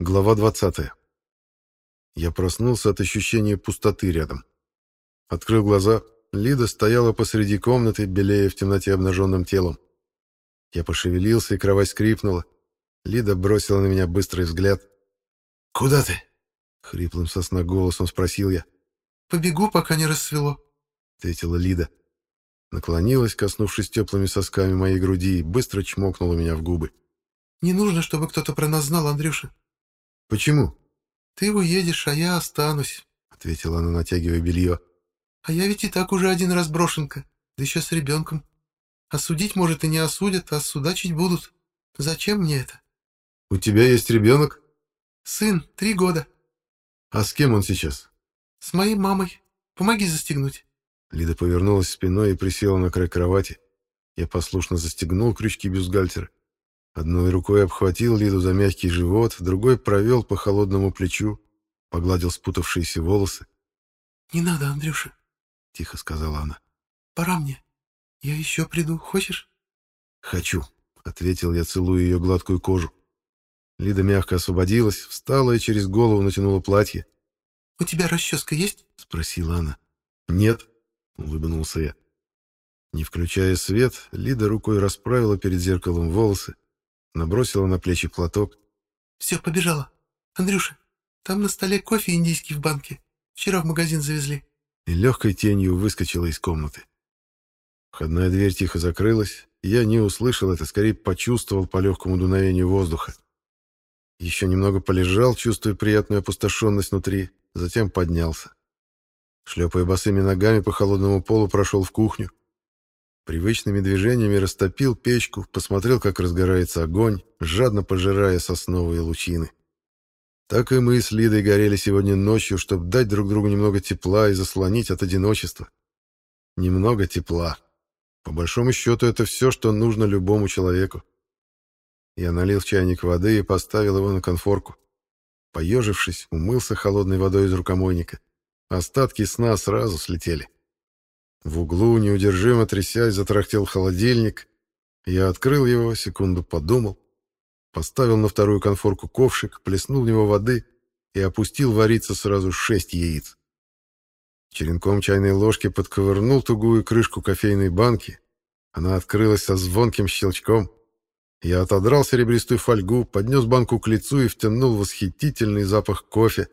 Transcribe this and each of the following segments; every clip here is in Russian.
Глава 20. Я проснулся от ощущения пустоты рядом. Открыл глаза. Лида стояла посреди комнаты, белея в темноте обнаженным телом. Я пошевелился, и кровать скрипнула. Лида бросила на меня быстрый взгляд. «Куда ты?» — хриплым сосна голосом спросил я. «Побегу, пока не рассвело», — ответила Лида. Наклонилась, коснувшись теплыми сосками моей груди, и быстро чмокнула меня в губы. «Не нужно, чтобы кто-то про нас знал, Андрюша. Почему? Ты его едешь, а я останусь, ответила она, натягивая белье. А я ведь и так уже один раз брошенка, да еще с ребенком. Осудить, может, и не осудят, а судачить будут. Зачем мне это? У тебя есть ребенок? Сын, три года. А с кем он сейчас? С моей мамой. Помоги застегнуть. Лида повернулась спиной и присела на край кровати. Я послушно застегнул крючки бюстгальтера. Одной рукой обхватил Лиду за мягкий живот, другой провел по холодному плечу, погладил спутавшиеся волосы. «Не надо, Андрюша», — тихо сказала она. «Пора мне. Я еще приду. Хочешь?» «Хочу», — ответил я, целуя ее гладкую кожу. Лида мягко освободилась, встала и через голову натянула платье. «У тебя расческа есть?» — спросила она. «Нет», — улыбнулся я. Не включая свет, Лида рукой расправила перед зеркалом волосы, набросила на плечи платок. «Все, побежала. Андрюша, там на столе кофе индийский в банке. Вчера в магазин завезли». И легкой тенью выскочила из комнаты. Входная дверь тихо закрылась, я не услышал это, скорее почувствовал по легкому дуновению воздуха. Еще немного полежал, чувствуя приятную опустошенность внутри, затем поднялся. Шлепая босыми ногами по холодному полу, прошел в кухню. Привычными движениями растопил печку, посмотрел, как разгорается огонь, жадно пожирая сосновые лучины. Так и мы с Лидой горели сегодня ночью, чтобы дать друг другу немного тепла и заслонить от одиночества. Немного тепла. По большому счету, это все, что нужно любому человеку. Я налил чайник воды и поставил его на конфорку. Поежившись, умылся холодной водой из рукомойника. Остатки сна сразу слетели. В углу неудержимо трясясь затрахтел холодильник. Я открыл его, секунду подумал. Поставил на вторую конфорку ковшик, плеснул в него воды и опустил вариться сразу шесть яиц. Черенком чайной ложки подковырнул тугую крышку кофейной банки. Она открылась со звонким щелчком. Я отодрал серебристую фольгу, поднес банку к лицу и втянул восхитительный запах кофе.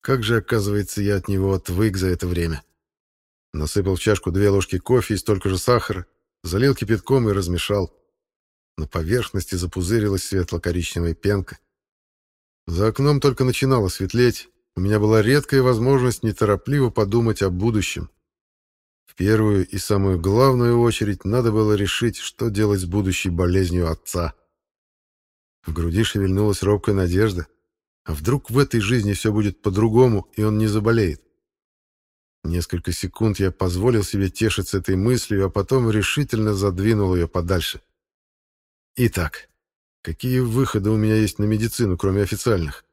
Как же, оказывается, я от него отвык за это время. — Насыпал в чашку две ложки кофе и столько же сахара, залил кипятком и размешал. На поверхности запузырилась светло-коричневая пенка. За окном только начинало светлеть. У меня была редкая возможность неторопливо подумать о будущем. В первую и самую главную очередь надо было решить, что делать с будущей болезнью отца. В груди шевельнулась робкая надежда. А вдруг в этой жизни все будет по-другому, и он не заболеет? Несколько секунд я позволил себе тешиться этой мыслью, а потом решительно задвинул ее подальше. Итак, какие выходы у меня есть на медицину, кроме официальных?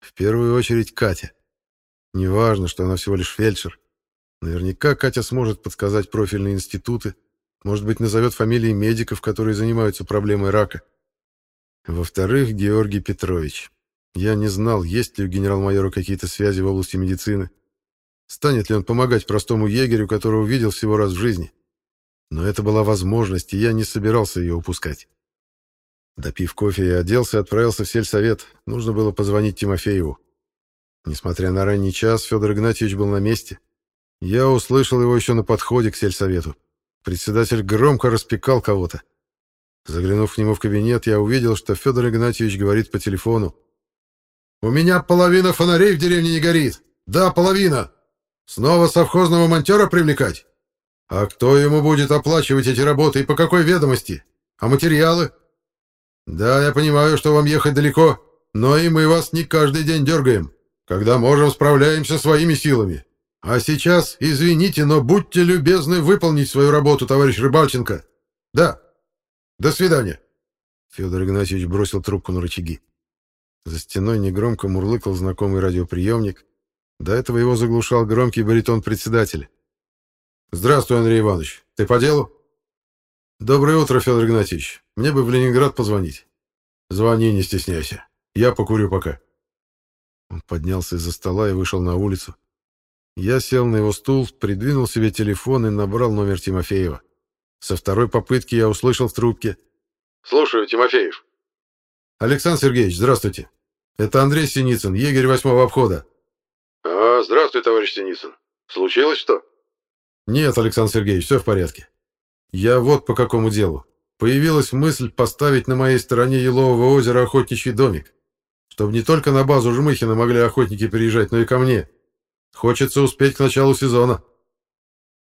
В первую очередь Катя. Неважно, что она всего лишь фельдшер. Наверняка Катя сможет подсказать профильные институты, может быть, назовет фамилии медиков, которые занимаются проблемой рака. Во-вторых, Георгий Петрович. Я не знал, есть ли у генерал-майора какие-то связи в области медицины. Станет ли он помогать простому егерю, которого видел всего раз в жизни? Но это была возможность, и я не собирался ее упускать. Допив кофе, я оделся и отправился в сельсовет. Нужно было позвонить Тимофееву. Несмотря на ранний час, Федор Игнатьевич был на месте. Я услышал его еще на подходе к сельсовету. Председатель громко распекал кого-то. Заглянув к нему в кабинет, я увидел, что Федор Игнатьевич говорит по телефону. «У меня половина фонарей в деревне не горит! Да, половина! Снова совхозного монтера привлекать? А кто ему будет оплачивать эти работы и по какой ведомости? А материалы? Да, я понимаю, что вам ехать далеко, но и мы вас не каждый день дергаем. Когда можем, справляемся своими силами. А сейчас, извините, но будьте любезны выполнить свою работу, товарищ Рыбальченко. Да. До свидания. Федор Игнатьевич бросил трубку на рычаги. За стеной негромко мурлыкал знакомый радиоприемник — до этого его заглушал громкий баритон председателя. «Здравствуй, Андрей Иванович. Ты по делу?» «Доброе утро, Федор Игнатьевич. Мне бы в Ленинград позвонить». «Звони, не стесняйся. Я покурю пока». Он поднялся из-за стола и вышел на улицу. Я сел на его стул, придвинул себе телефон и набрал номер Тимофеева. Со второй попытки я услышал в трубке. «Слушаю, Тимофеев». «Александр Сергеевич, здравствуйте. Это Андрей Синицын, егерь восьмого обхода. А, здравствуй, товарищ Синицын. Случилось что? Нет, Александр Сергеевич, все в порядке. Я вот по какому делу. Появилась мысль поставить на моей стороне Елового озера охотничий домик, чтобы не только на базу Жмыхина могли охотники приезжать, но и ко мне. Хочется успеть к началу сезона.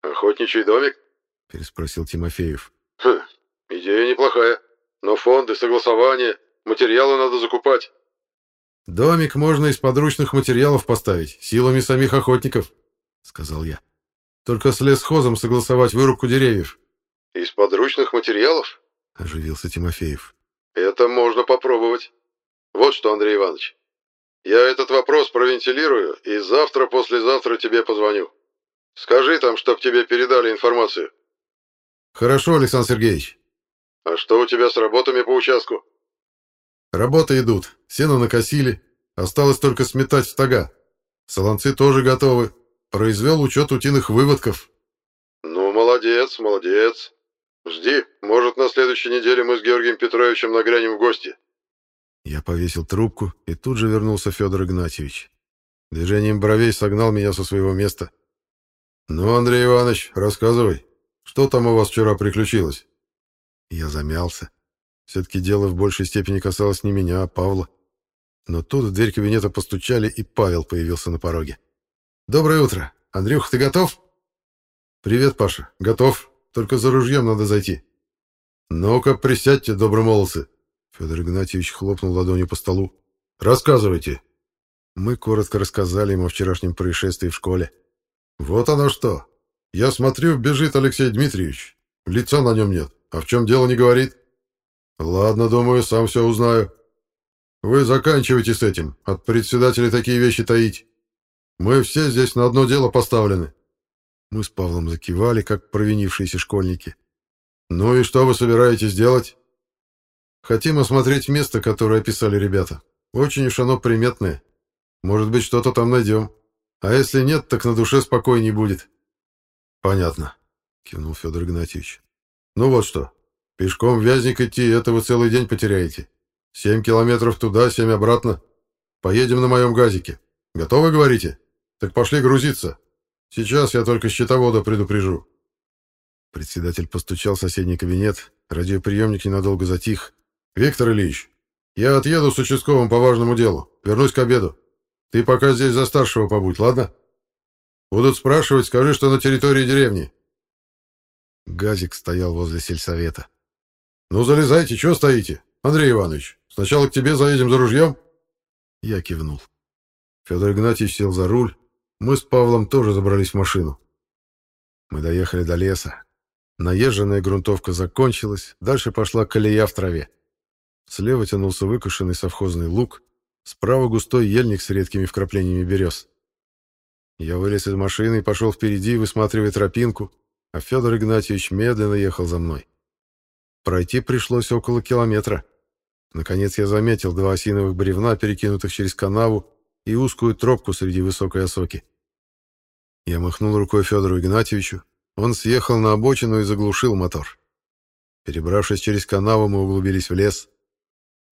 Охотничий домик? Переспросил Тимофеев. Хм, идея неплохая, но фонды, согласования, материалы надо закупать. «Домик можно из подручных материалов поставить, силами самих охотников», — сказал я. «Только с лесхозом согласовать вырубку деревьев». «Из подручных материалов?» — оживился Тимофеев. «Это можно попробовать. Вот что, Андрей Иванович, я этот вопрос провентилирую и завтра-послезавтра тебе позвоню. Скажи там, чтоб тебе передали информацию». «Хорошо, Александр Сергеевич». «А что у тебя с работами по участку?» Работы идут, сено накосили, осталось только сметать стога. Солонцы тоже готовы. Произвел учет утиных выводков. Ну, молодец, молодец. Жди, может, на следующей неделе мы с Георгием Петровичем нагрянем в гости. Я повесил трубку, и тут же вернулся Федор Игнатьевич. Движением бровей согнал меня со своего места. «Ну, Андрей Иванович, рассказывай, что там у вас вчера приключилось?» Я замялся. Все-таки дело в большей степени касалось не меня, а Павла. Но тут в дверь кабинета постучали, и Павел появился на пороге. «Доброе утро! Андрюха, ты готов?» «Привет, Паша. Готов. Только за ружьем надо зайти». «Ну-ка, присядьте, добромолодцы!» Федор Игнатьевич хлопнул ладонью по столу. «Рассказывайте!» Мы коротко рассказали ему о вчерашнем происшествии в школе. «Вот оно что! Я смотрю, бежит Алексей Дмитриевич. Лица на нем нет. А в чем дело, не говорит?» Ладно, думаю, сам все узнаю. Вы заканчивайте с этим. От председателя такие вещи таить. Мы все здесь на одно дело поставлены. Мы с Павлом закивали, как провинившиеся школьники. Ну и что вы собираетесь делать? Хотим осмотреть место, которое описали ребята. Очень уж оно приметное. Может быть, что-то там найдем. А если нет, так на душе спокойней будет. Понятно, кивнул Федор Игнатьевич. Ну вот что, Пешком вязник идти, это вы целый день потеряете. Семь километров туда, семь обратно. Поедем на моем газике. Готовы, говорите? Так пошли грузиться. Сейчас я только счетовода предупрежу». Председатель постучал в соседний кабинет. Радиоприемник ненадолго затих. «Виктор Ильич, я отъеду с участковым по важному делу. Вернусь к обеду. Ты пока здесь за старшего побудь, ладно? Будут спрашивать, скажи, что на территории деревни». Газик стоял возле сельсовета. Ну, залезайте, чего стоите? Андрей Иванович, сначала к тебе заедем за ружьем? Я кивнул. Федор Игнатьевич сел за руль. Мы с Павлом тоже забрались в машину. Мы доехали до леса. Наезженная грунтовка закончилась, дальше пошла колея в траве. Слева тянулся выкушенный совхозный луг, справа густой ельник с редкими вкраплениями берез. Я вылез из машины и пошел впереди, высматривая тропинку, а Федор Игнатьевич медленно ехал за мной. Пройти пришлось около километра. Наконец я заметил два осиновых бревна, перекинутых через канаву, и узкую тропку среди высокой осоки. Я махнул рукой Федору Игнатьевичу. Он съехал на обочину и заглушил мотор. Перебравшись через канаву, мы углубились в лес.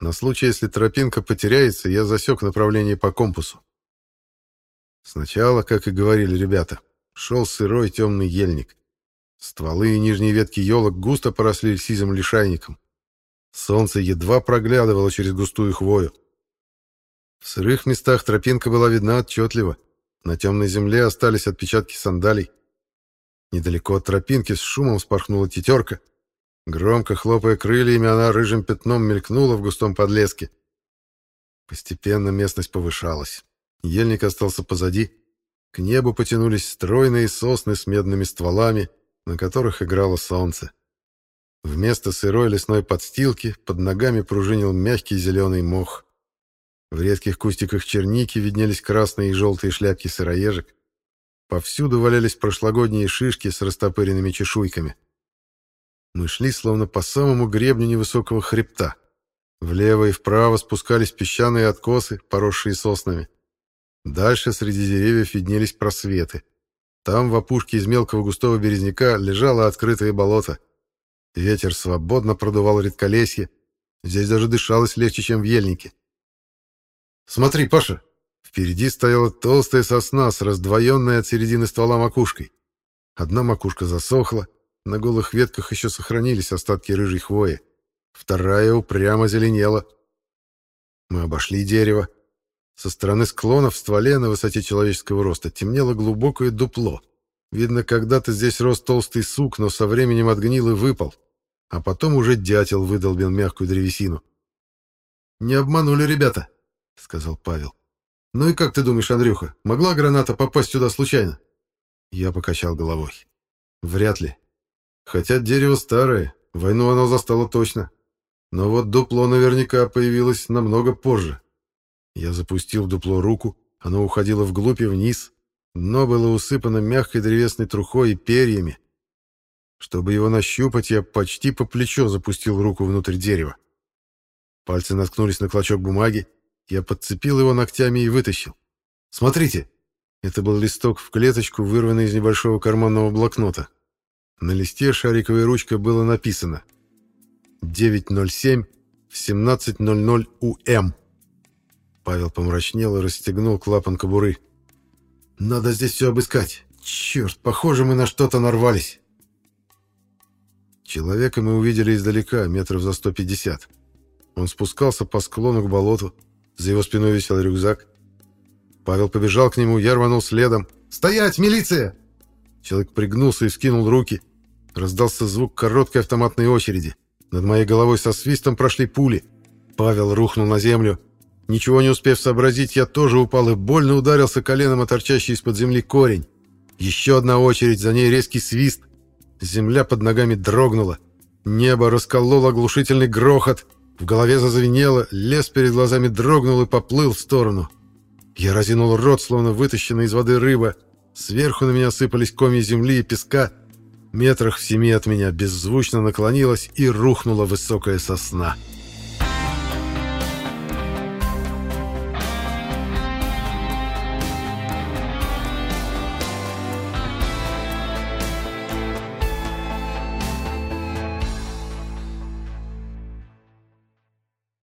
На случай, если тропинка потеряется, я засек направление по компасу. Сначала, как и говорили ребята, шел сырой темный ельник. Стволы и нижние ветки елок густо поросли сизым лишайником. Солнце едва проглядывало через густую хвою. В сырых местах тропинка была видна отчетливо. На темной земле остались отпечатки сандалий. Недалеко от тропинки с шумом спорхнула тетерка. Громко хлопая крыльями, она рыжим пятном мелькнула в густом подлеске. Постепенно местность повышалась. Ельник остался позади. К небу потянулись стройные сосны с медными стволами, на которых играло солнце. Вместо сырой лесной подстилки под ногами пружинил мягкий зеленый мох. В редких кустиках черники виднелись красные и желтые шляпки сыроежек. Повсюду валялись прошлогодние шишки с растопыренными чешуйками. Мы шли словно по самому гребню невысокого хребта. Влево и вправо спускались песчаные откосы, поросшие соснами. Дальше среди деревьев виднелись просветы — там в опушке из мелкого густого березняка лежало открытое болото. Ветер свободно продувал редколесье. Здесь даже дышалось легче, чем в ельнике. «Смотри, Паша!» Впереди стояла толстая сосна с раздвоенной от середины ствола макушкой. Одна макушка засохла, на голых ветках еще сохранились остатки рыжей хвои. Вторая упрямо зеленела. Мы обошли дерево, со стороны склонов в стволе на высоте человеческого роста темнело глубокое дупло. Видно, когда-то здесь рос толстый сук, но со временем отгнил и выпал. А потом уже дятел выдолбил мягкую древесину. «Не обманули ребята», — сказал Павел. «Ну и как ты думаешь, Андрюха, могла граната попасть сюда случайно?» Я покачал головой. «Вряд ли. Хотя дерево старое, войну оно застало точно. Но вот дупло наверняка появилось намного позже. Я запустил в дупло руку, оно уходило вглубь и вниз. Дно было усыпано мягкой древесной трухой и перьями. Чтобы его нащупать, я почти по плечо запустил руку внутрь дерева. Пальцы наткнулись на клочок бумаги. Я подцепил его ногтями и вытащил. «Смотрите!» Это был листок в клеточку, вырванный из небольшого карманного блокнота. На листе шариковой ручкой было написано «907 в 17.00 УМ». Павел помрачнел и расстегнул клапан кобуры. «Надо здесь все обыскать. Черт, похоже, мы на что-то нарвались». Человека мы увидели издалека, метров за 150. Он спускался по склону к болоту. За его спиной висел рюкзак. Павел побежал к нему, я рванул следом. «Стоять, милиция!» Человек пригнулся и скинул руки. Раздался звук короткой автоматной очереди. Над моей головой со свистом прошли пули. Павел рухнул на землю. Ничего не успев сообразить, я тоже упал и больно ударился коленом о торчащий из-под земли корень. Еще одна очередь, за ней резкий свист. Земля под ногами дрогнула. Небо раскололо оглушительный грохот. В голове зазвенело, лес перед глазами дрогнул и поплыл в сторону. Я разинул рот, словно вытащенный из воды рыба. Сверху на меня сыпались комья земли и песка. Метрах в семи от меня беззвучно наклонилась и рухнула высокая сосна. «Сосна»